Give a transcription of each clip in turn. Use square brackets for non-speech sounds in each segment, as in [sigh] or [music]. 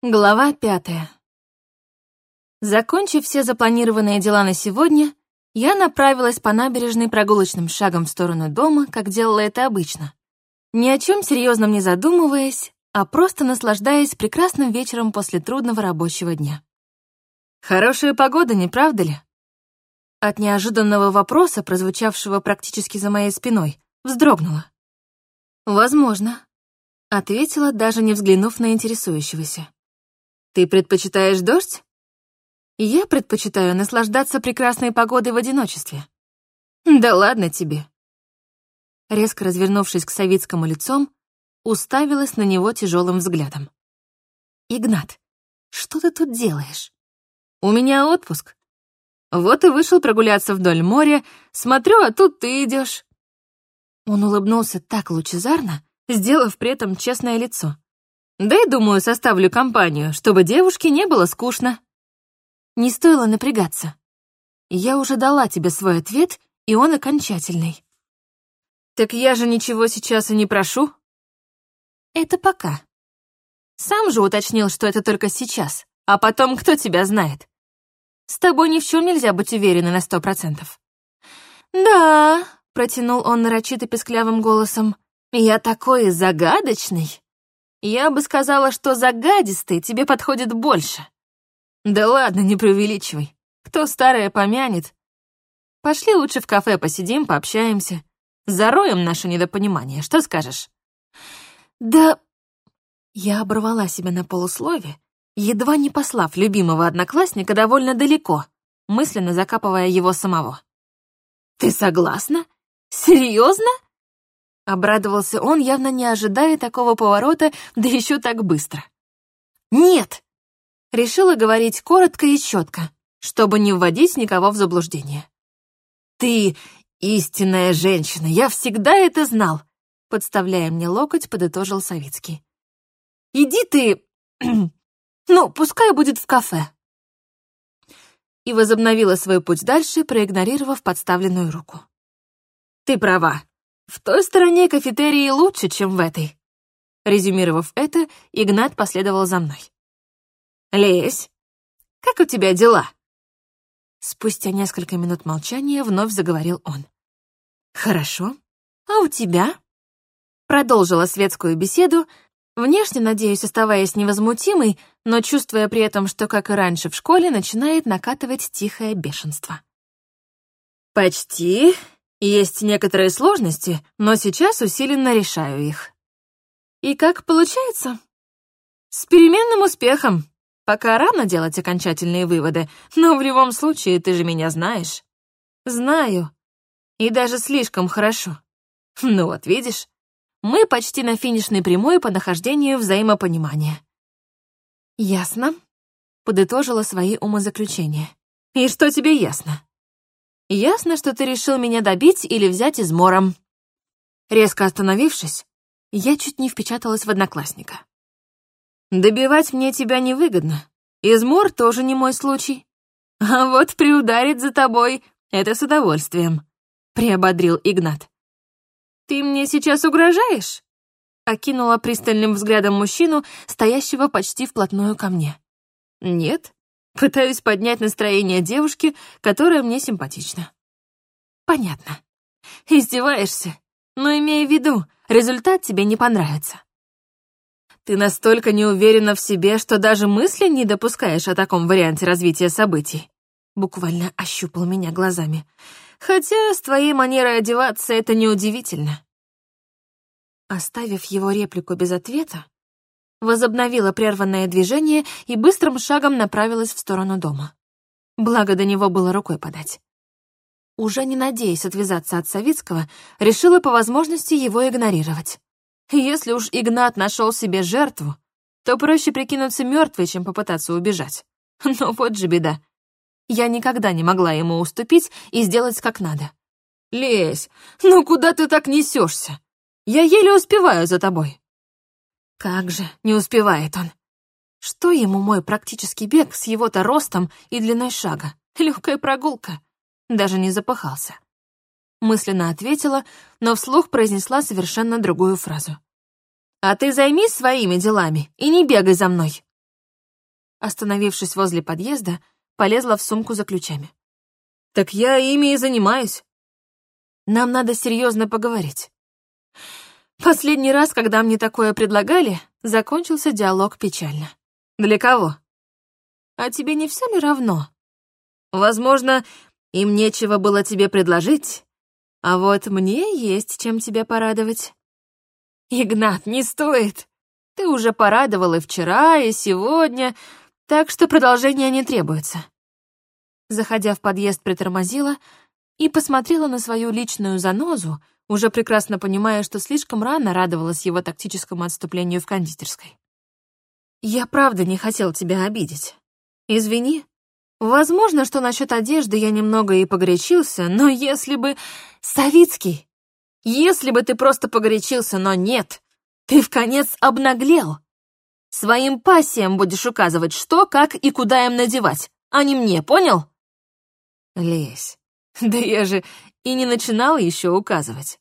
Глава пятая. Закончив все запланированные дела на сегодня, я направилась по набережной прогулочным шагом в сторону дома, как делала это обычно. Ни о чем серьезном не задумываясь, а просто наслаждаясь прекрасным вечером после трудного рабочего дня. Хорошая погода, не правда ли? От неожиданного вопроса, прозвучавшего практически за моей спиной, вздрогнула. «Возможно», — ответила, даже не взглянув на интересующегося. «Ты предпочитаешь дождь?» «Я предпочитаю наслаждаться прекрасной погодой в одиночестве». «Да ладно тебе». Резко развернувшись к Савицкому лицом, уставилась на него тяжелым взглядом. «Игнат, что ты тут делаешь?» «У меня отпуск. Вот и вышел прогуляться вдоль моря, смотрю, а тут ты идешь. Он улыбнулся так лучезарно, сделав при этом честное лицо. Да и, думаю, составлю компанию, чтобы девушке не было скучно. Не стоило напрягаться. Я уже дала тебе свой ответ, и он окончательный. Так я же ничего сейчас и не прошу. Это пока. Сам же уточнил, что это только сейчас, а потом кто тебя знает. С тобой ни в чем нельзя быть уверенной на сто процентов. Да, протянул он нарочито песклявым голосом. «Я такой загадочный. Я бы сказала, что загадистый тебе подходит больше». «Да ладно, не преувеличивай. Кто старое помянет? Пошли лучше в кафе посидим, пообщаемся. Зароем наше недопонимание, что скажешь?» «Да...» Я оборвала себя на полуслове, едва не послав любимого одноклассника довольно далеко, мысленно закапывая его самого. «Ты согласна?» «Серьезно?» Обрадовался он, явно не ожидая такого поворота, да еще так быстро. «Нет!» Решила говорить коротко и четко, чтобы не вводить никого в заблуждение. «Ты истинная женщина, я всегда это знал!» Подставляя мне локоть, подытожил Савицкий. «Иди ты... [clears throat] ну, пускай будет в кафе!» И возобновила свой путь дальше, проигнорировав подставленную руку. Ты права. В той стороне кафетерии лучше, чем в этой. Резюмировав это, Игнат последовал за мной. «Лесь, как у тебя дела?» Спустя несколько минут молчания вновь заговорил он. «Хорошо. А у тебя?» Продолжила светскую беседу, внешне, надеюсь, оставаясь невозмутимой, но чувствуя при этом, что, как и раньше в школе, начинает накатывать тихое бешенство. «Почти есть некоторые сложности, но сейчас усиленно решаю их. И как получается? С переменным успехом. Пока рано делать окончательные выводы, но в любом случае ты же меня знаешь. Знаю. И даже слишком хорошо. Ну вот, видишь, мы почти на финишной прямой по нахождению взаимопонимания. Ясно. Подытожила свои умозаключения. И что тебе ясно? Ясно, что ты решил меня добить или взять измором. Резко остановившись, я чуть не впечаталась в одноклассника. Добивать мне тебя невыгодно. Измор тоже не мой случай. А вот приударить за тобой — это с удовольствием, — приободрил Игнат. Ты мне сейчас угрожаешь? Окинула пристальным взглядом мужчину, стоящего почти вплотную ко мне. Нет, Пытаюсь поднять настроение девушки, которая мне симпатична. Понятно. Издеваешься, но имея в виду, результат тебе не понравится. Ты настолько не уверена в себе, что даже мысли не допускаешь о таком варианте развития событий. Буквально ощупал меня глазами. Хотя с твоей манерой одеваться это неудивительно. Оставив его реплику без ответа, возобновила прерванное движение и быстрым шагом направилась в сторону дома. Благо, до него было рукой подать. Уже не надеясь отвязаться от Савицкого, решила по возможности его игнорировать. Если уж Игнат нашел себе жертву, то проще прикинуться мертвой, чем попытаться убежать. Но вот же беда. Я никогда не могла ему уступить и сделать как надо. «Лезь, ну куда ты так несешься? Я еле успеваю за тобой». Как же, не успевает он. Что ему мой практический бег с его-то ростом и длиной шага? Легкая прогулка. Даже не запыхался. Мысленно ответила, но вслух произнесла совершенно другую фразу. «А ты займись своими делами и не бегай за мной». остановившись возле подъезда, полезла в сумку за ключами. «Так я ими и занимаюсь. Нам надо серьезно поговорить». Последний раз, когда мне такое предлагали, закончился диалог печально. «Для кого?» «А тебе не все ли равно?» «Возможно, им нечего было тебе предложить, а вот мне есть чем тебя порадовать». «Игнат, не стоит. Ты уже порадовал и вчера, и сегодня, так что продолжения не требуется». Заходя в подъезд, притормозила и посмотрела на свою личную занозу, уже прекрасно понимая, что слишком рано радовалась его тактическому отступлению в кондитерской. «Я правда не хотел тебя обидеть. Извини. Возможно, что насчет одежды я немного и погорячился, но если бы... Савицкий! Если бы ты просто погорячился, но нет, ты в конец обнаглел. Своим пассиям будешь указывать, что, как и куда им надевать, а не мне, понял? Лезь. Да я же и не начинала еще указывать.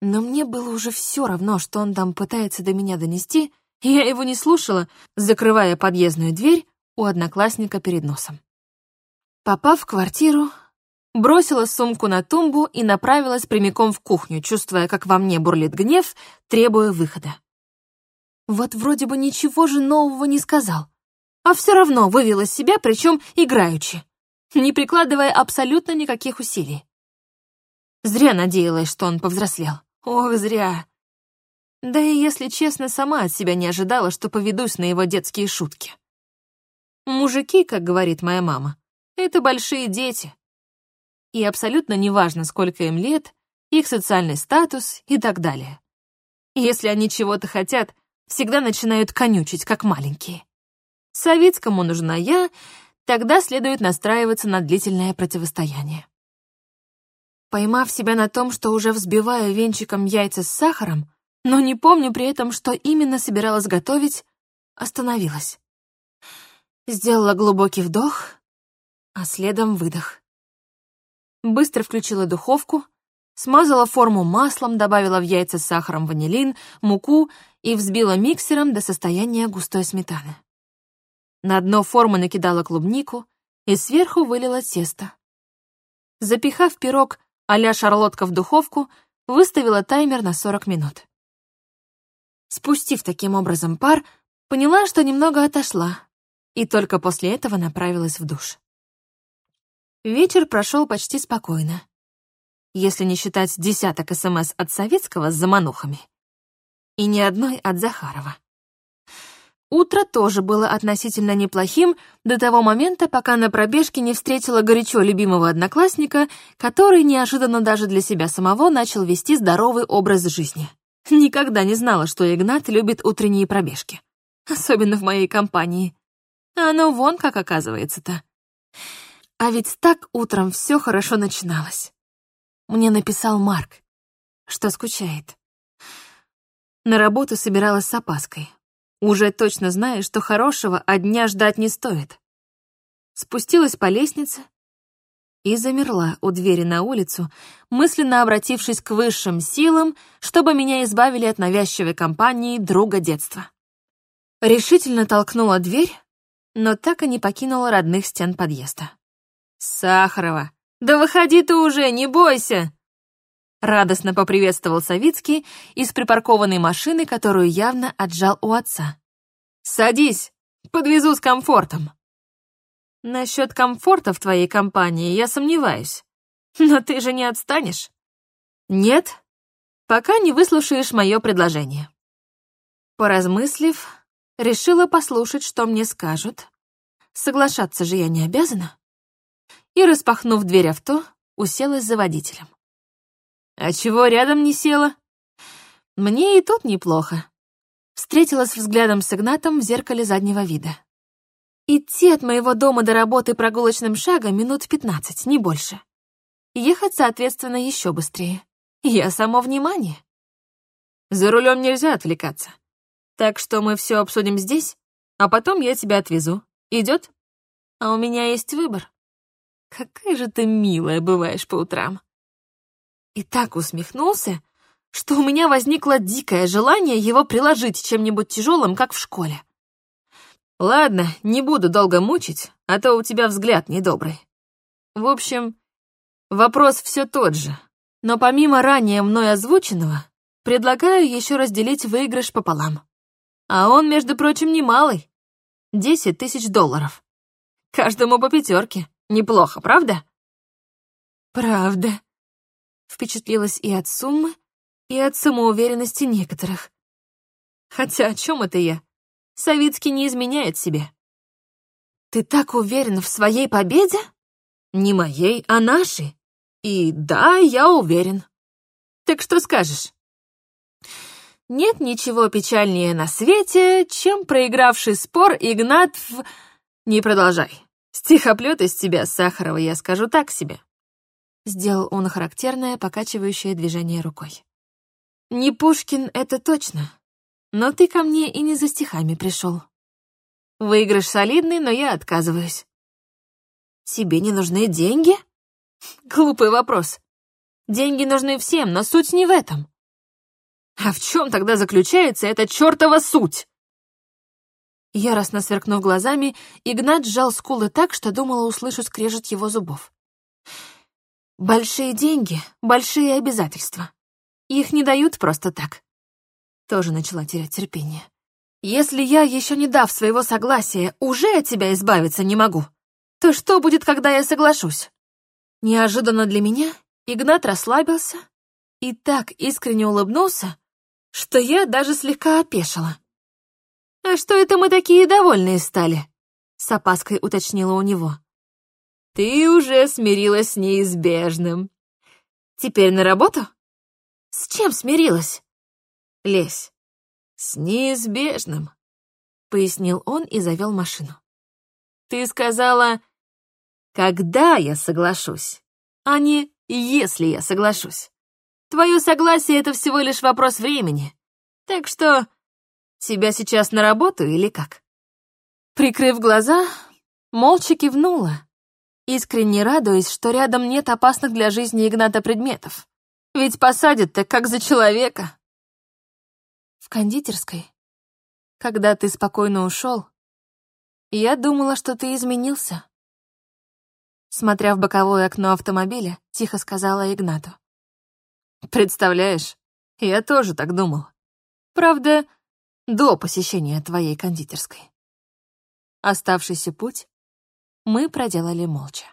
Но мне было уже все равно, что он там пытается до меня донести, и я его не слушала, закрывая подъездную дверь у одноклассника перед носом. Попав в квартиру, бросила сумку на тумбу и направилась прямиком в кухню, чувствуя, как во мне бурлит гнев, требуя выхода. Вот вроде бы ничего же нового не сказал, а все равно вывел из себя, причем играючи, не прикладывая абсолютно никаких усилий. Зря надеялась, что он повзрослел. Ох, зря. Да и, если честно, сама от себя не ожидала, что поведусь на его детские шутки. Мужики, как говорит моя мама, это большие дети, и абсолютно неважно, сколько им лет, их социальный статус и так далее. Если они чего-то хотят, всегда начинают конючить, как маленькие. Савицкому нужна я, тогда следует настраиваться на длительное противостояние. Поймав себя на том, что уже взбиваю венчиком яйца с сахаром, но не помню при этом, что именно собиралась готовить, остановилась. Сделала глубокий вдох, а следом выдох быстро включила духовку, смазала форму маслом, добавила в яйца с сахаром ванилин, муку и взбила миксером до состояния густой сметаны. На дно формы накидала клубнику и сверху вылила тесто. Запихав пирог а-ля шарлотка в духовку, выставила таймер на 40 минут. Спустив таким образом пар, поняла, что немного отошла, и только после этого направилась в душ. Вечер прошел почти спокойно. Если не считать десяток СМС от Советского с заманухами. И ни одной от Захарова. Утро тоже было относительно неплохим до того момента, пока на пробежке не встретила горячо любимого одноклассника, который неожиданно даже для себя самого начал вести здоровый образ жизни. Никогда не знала, что Игнат любит утренние пробежки. Особенно в моей компании. А оно вон как оказывается-то. А ведь так утром все хорошо начиналось. Мне написал Марк, что скучает. На работу собиралась с опаской. Уже точно зная, что хорошего от дня ждать не стоит. Спустилась по лестнице и замерла у двери на улицу, мысленно обратившись к высшим силам, чтобы меня избавили от навязчивой компании друга детства. Решительно толкнула дверь, но так и не покинула родных стен подъезда. «Сахарова, да выходи ты уже, не бойся!» Радостно поприветствовал Савицкий из припаркованной машины, которую явно отжал у отца. «Садись, подвезу с комфортом». «Насчет комфорта в твоей компании я сомневаюсь. Но ты же не отстанешь?» «Нет, пока не выслушаешь мое предложение». Поразмыслив, решила послушать, что мне скажут. Соглашаться же я не обязана и, распахнув дверь авто, уселась за водителем. «А чего рядом не села?» «Мне и тут неплохо». Встретилась взглядом с Игнатом в зеркале заднего вида. Идти от моего дома до работы прогулочным шагом минут пятнадцать, не больше. Ехать, соответственно, еще быстрее. Я само внимание. За рулем нельзя отвлекаться. Так что мы все обсудим здесь, а потом я тебя отвезу. Идет? А у меня есть выбор. Какая же ты милая бываешь по утрам. И так усмехнулся, что у меня возникло дикое желание его приложить чем-нибудь тяжелым, как в школе. Ладно, не буду долго мучить, а то у тебя взгляд недобрый. В общем, вопрос все тот же. Но помимо ранее мной озвученного, предлагаю еще разделить выигрыш пополам. А он, между прочим, немалый. Десять тысяч долларов. Каждому по пятерке. Неплохо, правда? Правда. Впечатлилась и от суммы, и от самоуверенности некоторых. Хотя о чем это я? Савицкий не изменяет себе. Ты так уверен в своей победе? Не моей, а нашей. И да, я уверен. Так что скажешь? Нет ничего печальнее на свете, чем проигравший спор Игнат в... Не продолжай. Стихоплет из тебя, Сахарова, я скажу так себе. Сделал он характерное покачивающее движение рукой. Не Пушкин, это точно. Но ты ко мне и не за стихами пришел. Выигрыш солидный, но я отказываюсь. Тебе не нужны деньги? [laughs] Глупый вопрос. Деньги нужны всем, но суть не в этом. А в чем тогда заключается эта чертова суть? Яростно сверкнув глазами, Игнат сжал скулы так, что думала, услышу скрежет его зубов. Большие деньги, большие обязательства. Их не дают просто так тоже начала терять терпение. «Если я, еще не дав своего согласия, уже от тебя избавиться не могу, то что будет, когда я соглашусь?» Неожиданно для меня Игнат расслабился и так искренне улыбнулся, что я даже слегка опешила. «А что это мы такие довольные стали?» — с опаской уточнила у него. «Ты уже смирилась с неизбежным. Теперь на работу?» «С чем смирилась?» Лезь. С неизбежным, пояснил он и завел машину. Ты сказала, когда я соглашусь, а не если я соглашусь. Твое согласие — это всего лишь вопрос времени. Так что тебя сейчас на работу или как? Прикрыв глаза, молча кивнула, искренне радуясь, что рядом нет опасных для жизни Игната предметов. Ведь посадят-то как за человека. В кондитерской, когда ты спокойно ушел, я думала, что ты изменился. Смотря в боковое окно автомобиля, тихо сказала Игнату. Представляешь, я тоже так думал. Правда, до посещения твоей кондитерской. Оставшийся путь мы проделали молча.